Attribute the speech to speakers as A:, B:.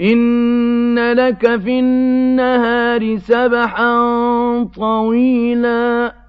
A: إِنَّ لَكَ فِي النَّهَارِ سَبْحًا طَوِيلًا